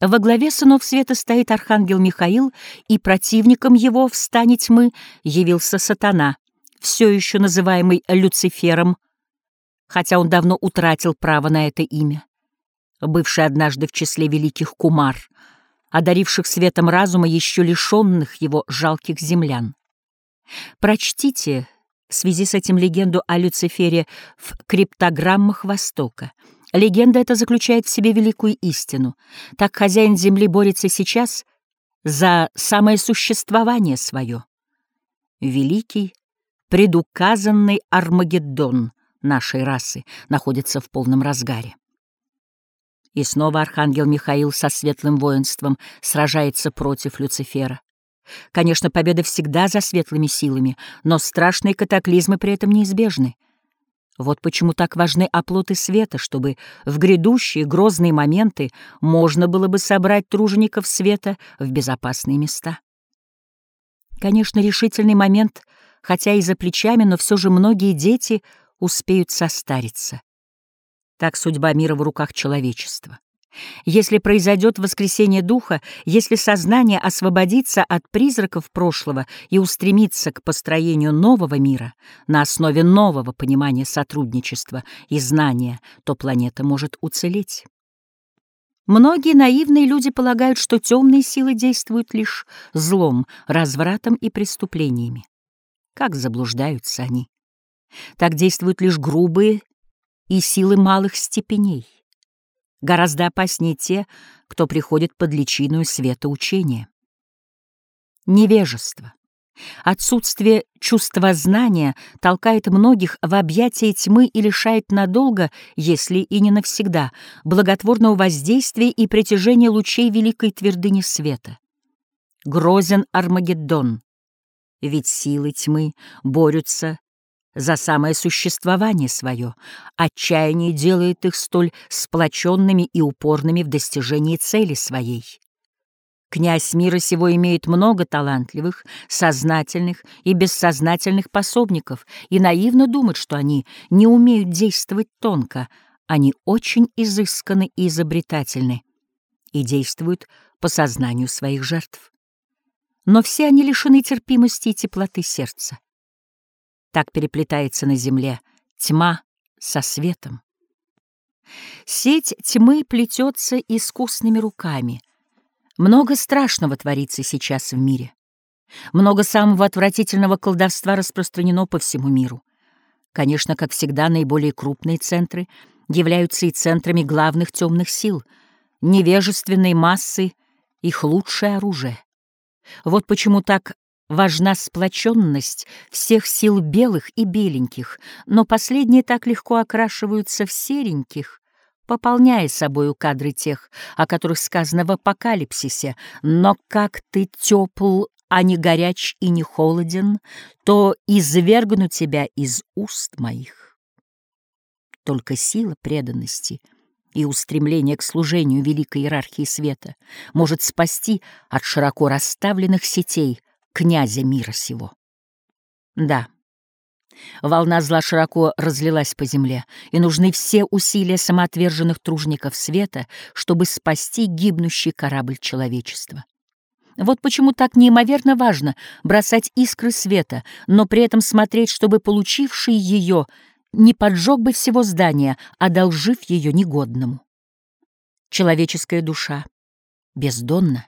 Во главе сынов света стоит архангел Михаил, и противником его в стане тьмы явился сатана, все еще называемый Люцифером, хотя он давно утратил право на это имя, бывший однажды в числе великих кумар, одаривших светом разума еще лишенных его жалких землян. Прочтите в связи с этим легенду о Люцифере в криптограммах Востока. Легенда эта заключает в себе великую истину. Так хозяин Земли борется сейчас за самое существование свое. Великий, предуказанный Армагеддон нашей расы находится в полном разгаре. И снова архангел Михаил со светлым воинством сражается против Люцифера. Конечно, победа всегда за светлыми силами, но страшные катаклизмы при этом неизбежны. Вот почему так важны оплоты света, чтобы в грядущие грозные моменты можно было бы собрать тружеников света в безопасные места. Конечно, решительный момент, хотя и за плечами, но все же многие дети успеют состариться. Так судьба мира в руках человечества. Если произойдет воскресение духа, если сознание освободится от призраков прошлого и устремится к построению нового мира на основе нового понимания сотрудничества и знания, то планета может уцелеть. Многие наивные люди полагают, что темные силы действуют лишь злом, развратом и преступлениями. Как заблуждаются они? Так действуют лишь грубые и силы малых степеней. Гораздо опаснее те, кто приходит под личиную света учения. Невежество, отсутствие чувства знания толкает многих в объятия тьмы и лишает надолго, если и не навсегда, благотворного воздействия и притяжения лучей великой твердыни света. Грозен Армагеддон, ведь силы тьмы борются за самое существование свое. Отчаяние делает их столь сплоченными и упорными в достижении цели своей. Князь мира сего имеет много талантливых, сознательных и бессознательных пособников и наивно думает, что они не умеют действовать тонко, они очень изысканы и изобретательны и действуют по сознанию своих жертв. Но все они лишены терпимости и теплоты сердца. Так переплетается на земле тьма со светом. Сеть тьмы плетется искусными руками. Много страшного творится сейчас в мире. Много самого отвратительного колдовства распространено по всему миру. Конечно, как всегда, наиболее крупные центры являются и центрами главных темных сил, невежественной массы — их лучшее оружие. Вот почему так Важна сплоченность всех сил белых и беленьких, но последние так легко окрашиваются в сереньких, пополняя собою кадры тех, о которых сказано в апокалипсисе. Но как ты тепл, а не горяч и не холоден, то извергну тебя из уст моих. Только сила преданности и устремление к служению великой иерархии света может спасти от широко расставленных сетей князя мира сего. Да, волна зла широко разлилась по земле, и нужны все усилия самоотверженных тружников света, чтобы спасти гибнущий корабль человечества. Вот почему так неимоверно важно бросать искры света, но при этом смотреть, чтобы получивший ее не поджег бы всего здания, одолжив ее негодному. Человеческая душа бездонна,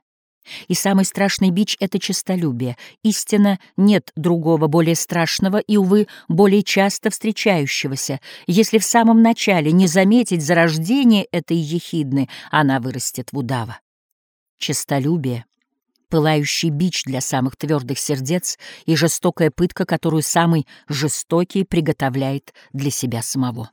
и самый страшный бич — это честолюбие. Истинно нет другого более страшного и, увы, более часто встречающегося. Если в самом начале не заметить зарождение этой ехидны, она вырастет в удава. Честолюбие — пылающий бич для самых твердых сердец и жестокая пытка, которую самый жестокий приготовляет для себя самого.